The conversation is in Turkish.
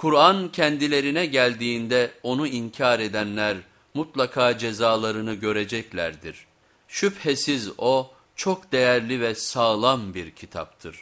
Kur'an kendilerine geldiğinde onu inkar edenler mutlaka cezalarını göreceklerdir. Şüphesiz o çok değerli ve sağlam bir kitaptır.